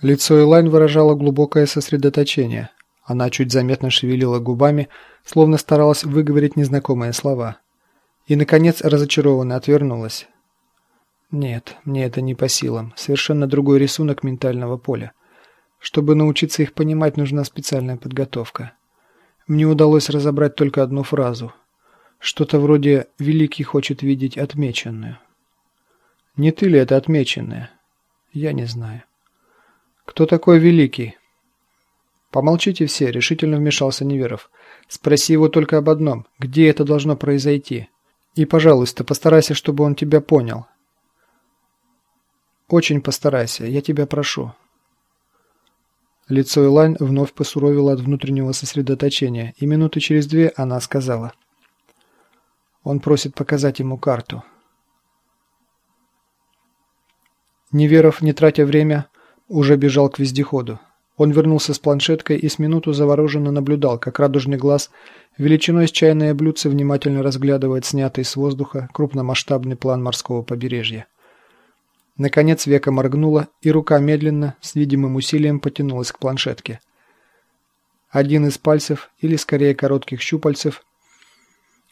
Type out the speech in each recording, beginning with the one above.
Лицо Элайн выражало глубокое сосредоточение. Она чуть заметно шевелила губами, словно старалась выговорить незнакомые слова. И, наконец, разочарованно отвернулась. Нет, мне это не по силам. Совершенно другой рисунок ментального поля. Чтобы научиться их понимать, нужна специальная подготовка. Мне удалось разобрать только одну фразу. Что-то вроде «Великий хочет видеть отмеченную». Не ты ли это отмеченная? Я не знаю. Кто такой Великий? Помолчите все, решительно вмешался Неверов. Спроси его только об одном. Где это должно произойти? И, пожалуйста, постарайся, чтобы он тебя понял. Очень постарайся, я тебя прошу. Лицо Элайн вновь посуровило от внутреннего сосредоточения, и минуты через две она сказала. Он просит показать ему карту. Неверов, не тратя время, уже бежал к вездеходу. Он вернулся с планшеткой и с минуту завороженно наблюдал, как радужный глаз величиной с чайное блюдце внимательно разглядывает снятый с воздуха крупномасштабный план морского побережья. Наконец века моргнула, и рука медленно, с видимым усилием потянулась к планшетке. Один из пальцев, или скорее коротких щупальцев,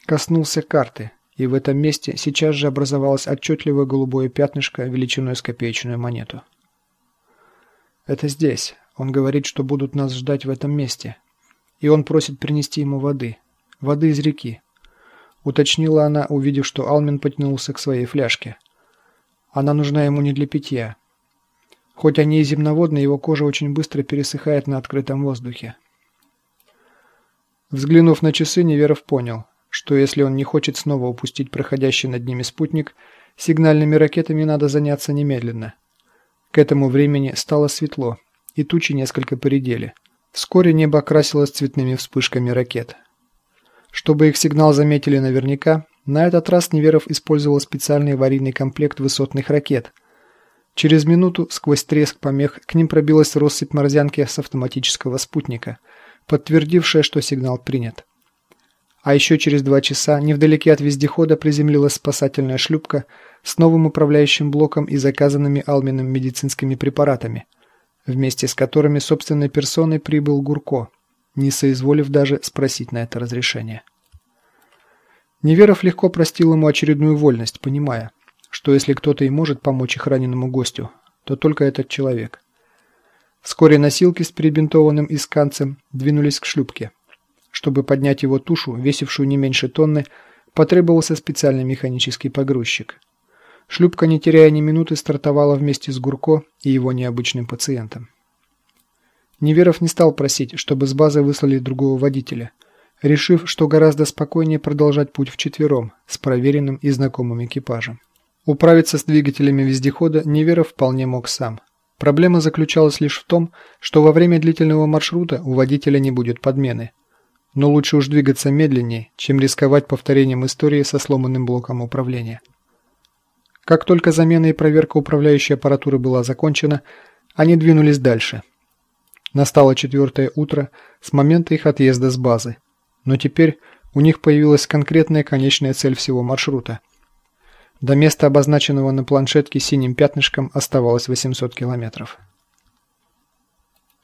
коснулся карты, и в этом месте сейчас же образовалось отчетливое голубое пятнышко величиной с копеечную монету. «Это здесь. Он говорит, что будут нас ждать в этом месте. И он просит принести ему воды. Воды из реки», — уточнила она, увидев, что Алмин потянулся к своей фляжке. Она нужна ему не для питья. Хоть они и земноводные, его кожа очень быстро пересыхает на открытом воздухе. Взглянув на часы, Неверов понял, что если он не хочет снова упустить проходящий над ними спутник, сигнальными ракетами надо заняться немедленно. К этому времени стало светло, и тучи несколько поредели. Вскоре небо окрасилось цветными вспышками ракет. Чтобы их сигнал заметили наверняка, на этот раз Неверов использовал специальный аварийный комплект высотных ракет. Через минуту, сквозь треск помех, к ним пробилась россыпь морзянки с автоматического спутника, подтвердившая, что сигнал принят. А еще через два часа невдалеке от вездехода приземлилась спасательная шлюпка с новым управляющим блоком и заказанными Алминым медицинскими препаратами, вместе с которыми собственной персоной прибыл Гурко, не соизволив даже спросить на это разрешение. Неверов легко простил ему очередную вольность, понимая, что если кто-то и может помочь их раненому гостю, то только этот человек. Вскоре носилки с перебинтованным исканцем двинулись к шлюпке. Чтобы поднять его тушу, весившую не меньше тонны, потребовался специальный механический погрузчик. Шлюпка, не теряя ни минуты, стартовала вместе с Гурко и его необычным пациентом. Неверов не стал просить, чтобы с базы выслали другого водителя – решив, что гораздо спокойнее продолжать путь вчетвером с проверенным и знакомым экипажем. Управиться с двигателями вездехода Неверов вполне мог сам. Проблема заключалась лишь в том, что во время длительного маршрута у водителя не будет подмены. Но лучше уж двигаться медленнее, чем рисковать повторением истории со сломанным блоком управления. Как только замена и проверка управляющей аппаратуры была закончена, они двинулись дальше. Настало четвертое утро с момента их отъезда с базы. Но теперь у них появилась конкретная конечная цель всего маршрута. До места, обозначенного на планшетке синим пятнышком, оставалось 800 километров.